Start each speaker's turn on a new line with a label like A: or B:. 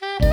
A: Bye.